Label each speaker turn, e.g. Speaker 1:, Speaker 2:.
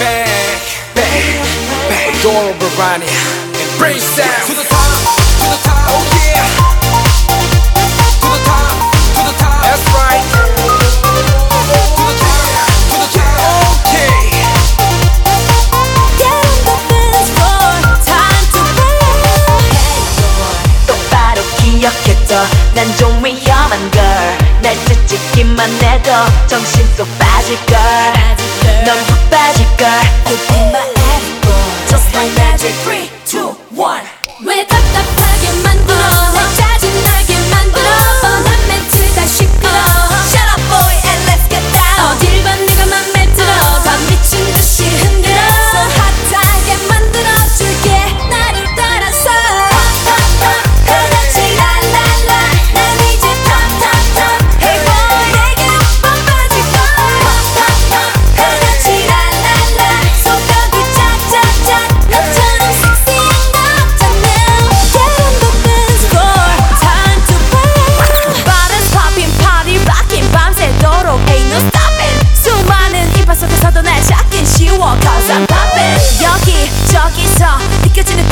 Speaker 1: back, back, back. Doro Barani and Brain Sound. To the top, to the top, oh yeah. To the top, to the top. That's right. To the top, to the top. Okay.
Speaker 2: Get on the dance floor, time to play.
Speaker 3: 똑바로 기억해둬 난 좀 위험한 걸 날 찢기만 해도 정신 쏙 빠질걸 넌푹 빠질걸. 네. 자 느껴지는